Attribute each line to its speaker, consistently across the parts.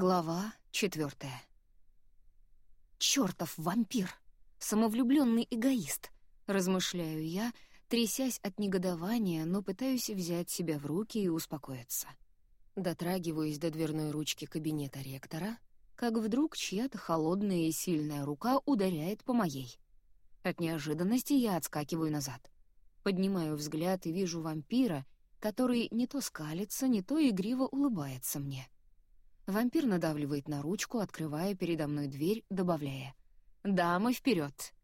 Speaker 1: Глава четвертая. «Чёртов вампир! Самовлюбленный эгоист!» — размышляю я, трясясь от негодования, но пытаюсь взять себя в руки и успокоиться. Дотрагиваюсь до дверной ручки кабинета ректора, как вдруг чья-то холодная и сильная рука ударяет по моей. От неожиданности я отскакиваю назад. Поднимаю взгляд и вижу вампира, который не то скалится, не то игриво улыбается мне. Вампир надавливает на ручку, открывая передо мной дверь, добавляя «Дамы, вперед!»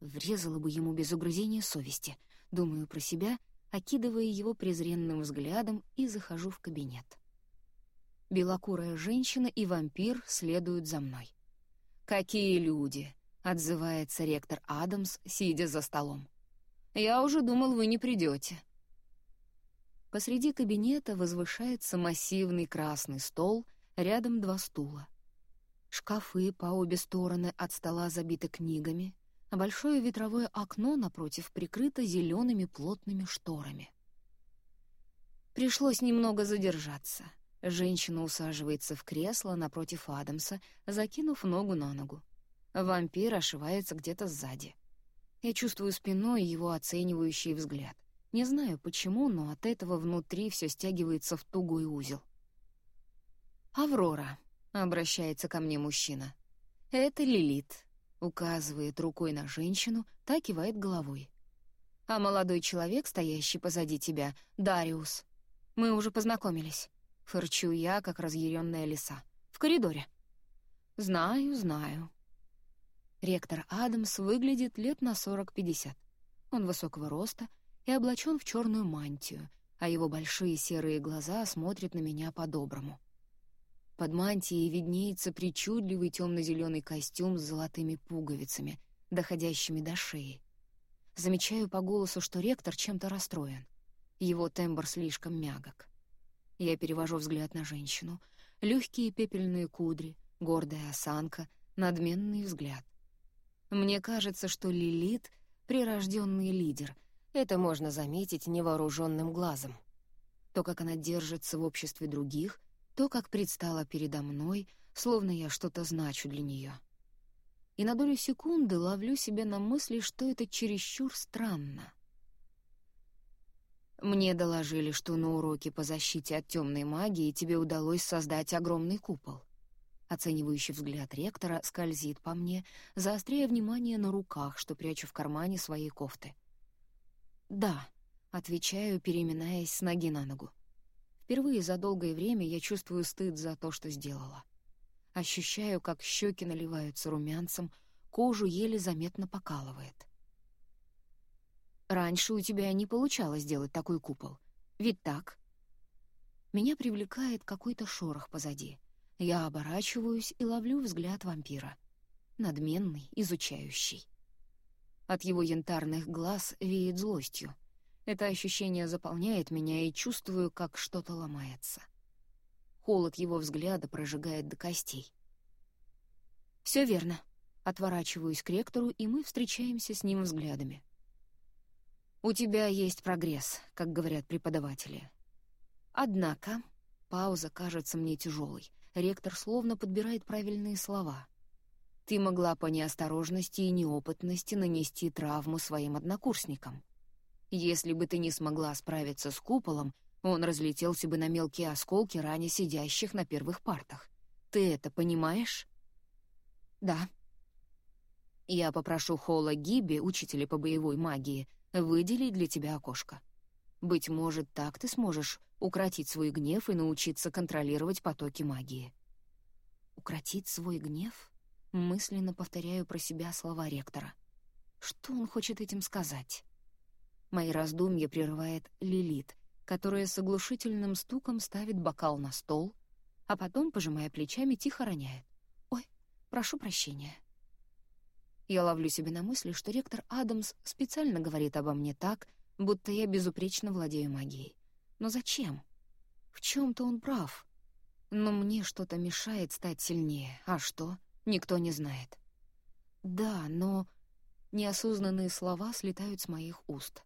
Speaker 1: Врезала бы ему без угрызения совести, думаю про себя, окидывая его презренным взглядом и захожу в кабинет. Белокурая женщина и вампир следуют за мной. «Какие люди!» — отзывается ректор Адамс, сидя за столом. «Я уже думал, вы не придете. Посреди кабинета возвышается массивный красный стол, рядом два стула. Шкафы по обе стороны от стола забиты книгами, а большое ветровое окно напротив прикрыто зелеными плотными шторами. Пришлось немного задержаться — Женщина усаживается в кресло напротив Адамса, закинув ногу на ногу. Вампир ошивается где-то сзади. Я чувствую спиной его оценивающий взгляд. Не знаю почему, но от этого внутри все стягивается в тугой узел. «Аврора», — обращается ко мне мужчина. «Это Лилит», — указывает рукой на женщину, так кивает головой. «А молодой человек, стоящий позади тебя, Дариус. Мы уже познакомились». Фырчу я, как разъяренная лиса. В коридоре. Знаю, знаю. Ректор Адамс выглядит лет на 40-50. Он высокого роста и облачен в черную мантию, а его большие серые глаза смотрят на меня по-доброму. Под мантией виднеется причудливый темно-зеленый костюм с золотыми пуговицами, доходящими до шеи. Замечаю по голосу, что ректор чем-то расстроен. Его тембр слишком мягок. Я перевожу взгляд на женщину. Легкие пепельные кудри, гордая осанка, надменный взгляд. Мне кажется, что Лилит — прирожденный лидер. Это можно заметить невооруженным глазом. То, как она держится в обществе других, то, как предстала передо мной, словно я что-то значу для нее. И на долю секунды ловлю себя на мысли, что это чересчур странно. Мне доложили, что на уроке по защите от темной магии тебе удалось создать огромный купол. Оценивающий взгляд ректора скользит по мне, заостряя внимание на руках, что прячу в кармане своей кофты. «Да», — отвечаю, переминаясь с ноги на ногу. Впервые за долгое время я чувствую стыд за то, что сделала. Ощущаю, как щеки наливаются румянцем, кожу еле заметно покалывает. Раньше у тебя не получалось сделать такой купол. Ведь так? Меня привлекает какой-то шорох позади. Я оборачиваюсь и ловлю взгляд вампира. Надменный, изучающий. От его янтарных глаз веет злостью. Это ощущение заполняет меня, и чувствую, как что-то ломается. Холод его взгляда прожигает до костей. Все верно. Отворачиваюсь к ректору, и мы встречаемся с ним взглядами. У тебя есть прогресс, как говорят преподаватели. Однако, пауза кажется мне тяжелой. Ректор словно подбирает правильные слова. Ты могла по неосторожности и неопытности нанести травму своим однокурсникам. Если бы ты не смогла справиться с куполом, он разлетелся бы на мелкие осколки ранее сидящих на первых партах. Ты это понимаешь? Да. Я попрошу Холла Гиби, учителя по боевой магии, выделить для тебя окошко. Быть может, так ты сможешь укротить свой гнев и научиться контролировать потоки магии. Укротить свой гнев? Мысленно повторяю про себя слова ректора. Что он хочет этим сказать? Мои раздумья прерывает Лилит, которая с оглушительным стуком ставит бокал на стол, а потом, пожимая плечами, тихо роняет. «Ой, прошу прощения». Я ловлю себя на мысли, что ректор Адамс специально говорит обо мне так, будто я безупречно владею магией. Но зачем? В чем то он прав. Но мне что-то мешает стать сильнее. А что? Никто не знает. Да, но неосознанные слова слетают с моих уст.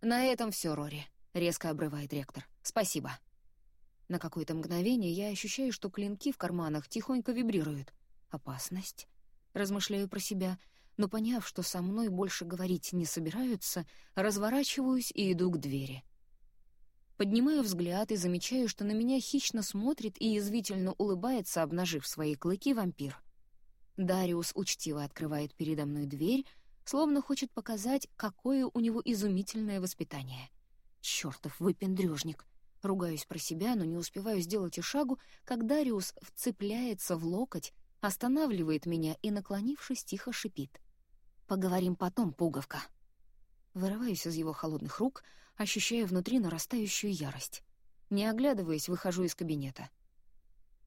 Speaker 1: «На этом все, Рори», — резко обрывает ректор. «Спасибо». На какое-то мгновение я ощущаю, что клинки в карманах тихонько вибрируют. Опасность. Размышляю про себя, но поняв, что со мной больше говорить не собираются, разворачиваюсь и иду к двери. Поднимаю взгляд и замечаю, что на меня хищно смотрит и язвительно улыбается, обнажив свои клыки, вампир. Дариус учтиво открывает передо мной дверь, словно хочет показать, какое у него изумительное воспитание. Чёртов выпендрёжник! Ругаюсь про себя, но не успеваю сделать и шагу, как Дариус вцепляется в локоть, останавливает меня и, наклонившись, тихо шипит. «Поговорим потом, пуговка». Вырываюсь из его холодных рук, ощущая внутри нарастающую ярость. Не оглядываясь, выхожу из кабинета.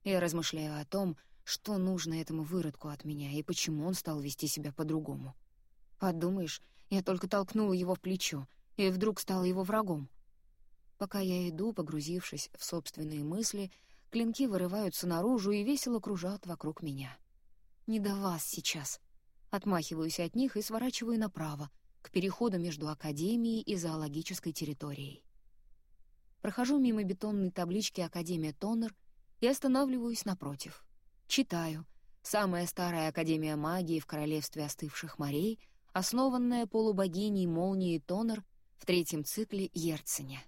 Speaker 1: Я размышляю о том, что нужно этому выродку от меня и почему он стал вести себя по-другому. Подумаешь, я только толкнула его в плечо, и вдруг стала его врагом. Пока я иду, погрузившись в собственные мысли, клинки вырываются наружу и весело кружат вокруг меня. «Не до вас сейчас». Отмахиваюсь от них и сворачиваю направо, к переходу между академией и зоологической территорией. Прохожу мимо бетонной таблички «Академия Тоннер» и останавливаюсь напротив. Читаю. Самая старая Академия магии в Королевстве остывших морей, основанная полубогиней молнии Тоннер в третьем цикле Ерценя.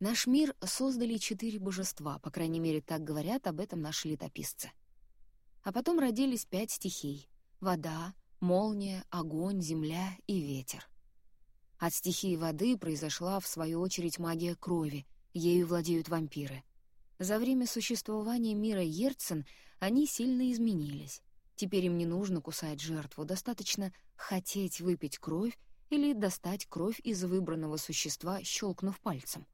Speaker 1: Наш мир создали четыре божества, по крайней мере, так говорят об этом наши летописцы. А потом родились пять стихий — вода, молния, огонь, земля и ветер. От стихии воды произошла, в свою очередь, магия крови, ею владеют вампиры. За время существования мира Ерцен они сильно изменились. Теперь им не нужно кусать жертву, достаточно хотеть выпить кровь или достать кровь из выбранного существа, щелкнув пальцем.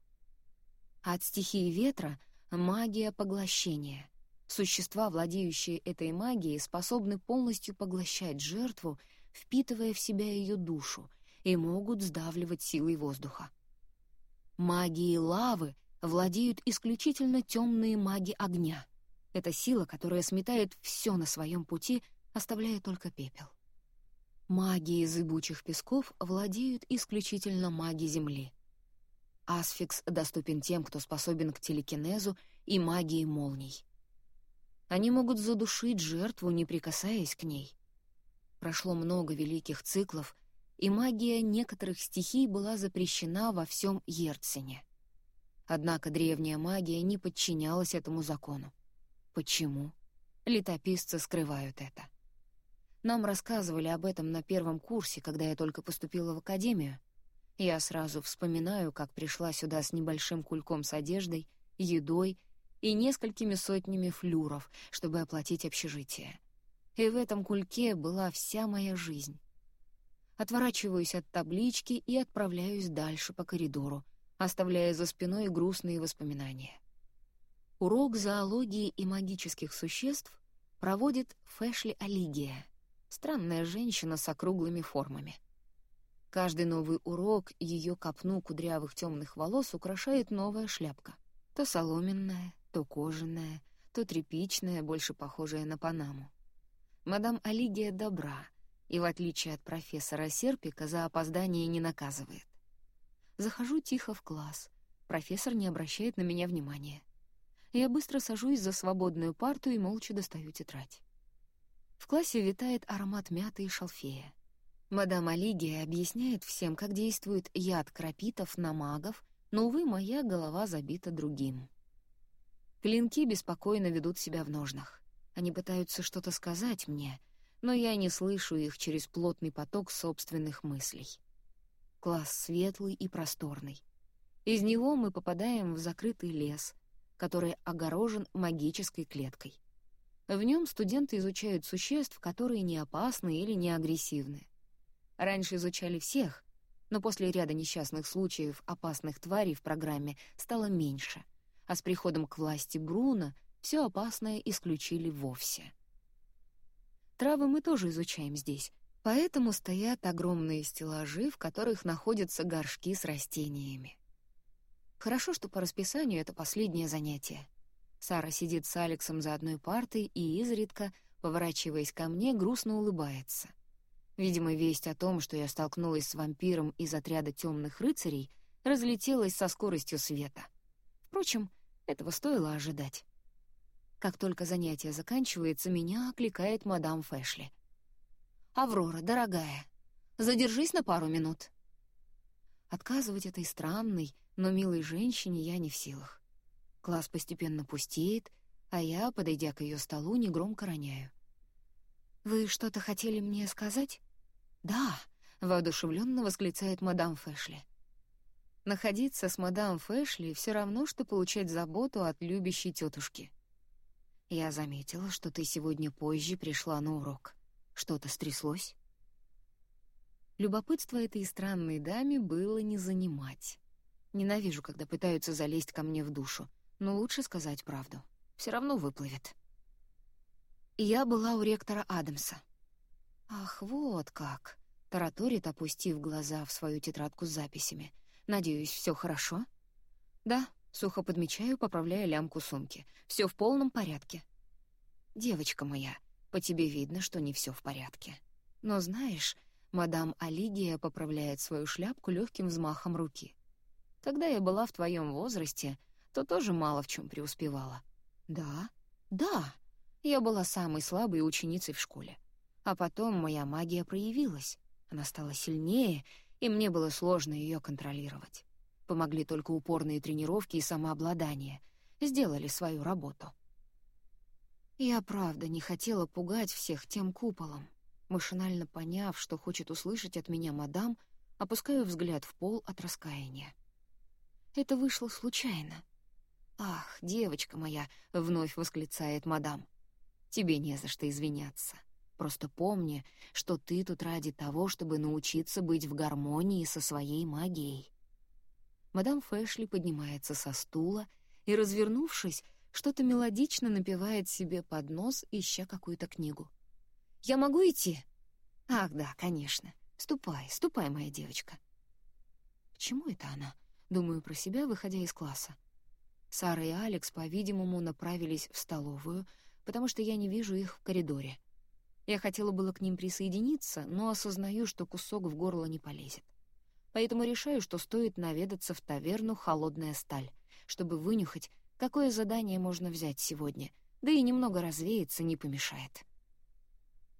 Speaker 1: От стихии ветра — магия поглощения — Существа, владеющие этой магией, способны полностью поглощать жертву, впитывая в себя ее душу, и могут сдавливать силой воздуха. Магией лавы владеют исключительно темные маги огня. Это сила, которая сметает все на своем пути, оставляя только пепел. Магией зыбучих песков владеют исключительно маги Земли. Асфикс доступен тем, кто способен к телекинезу и магии молний. Они могут задушить жертву, не прикасаясь к ней. Прошло много великих циклов, и магия некоторых стихий была запрещена во всем Ерцене. Однако древняя магия не подчинялась этому закону. Почему? Летописцы скрывают это. Нам рассказывали об этом на первом курсе, когда я только поступила в академию. Я сразу вспоминаю, как пришла сюда с небольшим кульком с одеждой, едой и несколькими сотнями флюров, чтобы оплатить общежитие. И в этом кульке была вся моя жизнь. Отворачиваюсь от таблички и отправляюсь дальше по коридору, оставляя за спиной грустные воспоминания. Урок зоологии и магических существ проводит Фэшли Алигия, странная женщина с округлыми формами. Каждый новый урок ее копну кудрявых темных волос украшает новая шляпка. То соломенная, то кожаная, то тряпичная, больше похожая на Панаму. Мадам Алигия добра, и, в отличие от профессора Серпика, за опоздание не наказывает. Захожу тихо в класс. Профессор не обращает на меня внимания. Я быстро сажусь за свободную парту и молча достаю тетрадь. В классе витает аромат мяты и шалфея. Мадам Алигия объясняет всем, как действует яд крапитов на магов, но, увы, моя голова забита другим. Клинки беспокойно ведут себя в ножнах. Они пытаются что-то сказать мне, но я не слышу их через плотный поток собственных мыслей. Класс светлый и просторный. Из него мы попадаем в закрытый лес, который огорожен магической клеткой. В нем студенты изучают существ, которые не опасны или не агрессивны. Раньше изучали всех, но после ряда несчастных случаев опасных тварей в программе стало меньше — а с приходом к власти Бруно все опасное исключили вовсе. Травы мы тоже изучаем здесь, поэтому стоят огромные стеллажи, в которых находятся горшки с растениями. Хорошо, что по расписанию это последнее занятие. Сара сидит с Алексом за одной партой и изредка, поворачиваясь ко мне, грустно улыбается. Видимо, весть о том, что я столкнулась с вампиром из отряда темных рыцарей, разлетелась со скоростью света. Впрочем, Этого стоило ожидать. Как только занятие заканчивается, меня окликает мадам Фэшли. «Аврора, дорогая, задержись на пару минут». Отказывать этой странной, но милой женщине я не в силах. Класс постепенно пустеет, а я, подойдя к ее столу, негромко роняю. «Вы что-то хотели мне сказать?» «Да», — воодушевленно восклицает мадам Фэшли. Находиться с мадам Фэшли все равно, что получать заботу от любящей тетушки. Я заметила, что ты сегодня позже пришла на урок. Что-то стряслось? Любопытство этой странной даме было не занимать. Ненавижу, когда пытаются залезть ко мне в душу, но лучше сказать правду. Все равно выплывет. Я была у ректора Адамса. Ах, вот как. Тараторит, опустив глаза в свою тетрадку с записями — Надеюсь, все хорошо?» «Да», — сухо подмечаю, поправляя лямку сумки. Все в полном порядке». «Девочка моя, по тебе видно, что не все в порядке. Но знаешь, мадам Алигия поправляет свою шляпку легким взмахом руки. Когда я была в твоем возрасте, то тоже мало в чем преуспевала. Да, да, я была самой слабой ученицей в школе. А потом моя магия проявилась. Она стала сильнее и мне было сложно ее контролировать. Помогли только упорные тренировки и самообладание. Сделали свою работу. Я правда не хотела пугать всех тем куполом. Машинально поняв, что хочет услышать от меня мадам, опускаю взгляд в пол от раскаяния. Это вышло случайно. «Ах, девочка моя!» — вновь восклицает мадам. «Тебе не за что извиняться. Просто помни, что ты тут ради того, чтобы научиться быть в гармонии со своей магией». Мадам Фэшли поднимается со стула и, развернувшись, что-то мелодично напевает себе под нос, ища какую-то книгу. «Я могу идти?» «Ах, да, конечно. Ступай, ступай, моя девочка». «К чему это она?» — думаю про себя, выходя из класса. Сара и Алекс, по-видимому, направились в столовую, потому что я не вижу их в коридоре. Я хотела было к ним присоединиться, но осознаю, что кусок в горло не полезет. Поэтому решаю, что стоит наведаться в таверну «Холодная сталь», чтобы вынюхать, какое задание можно взять сегодня, да и немного развеяться не помешает.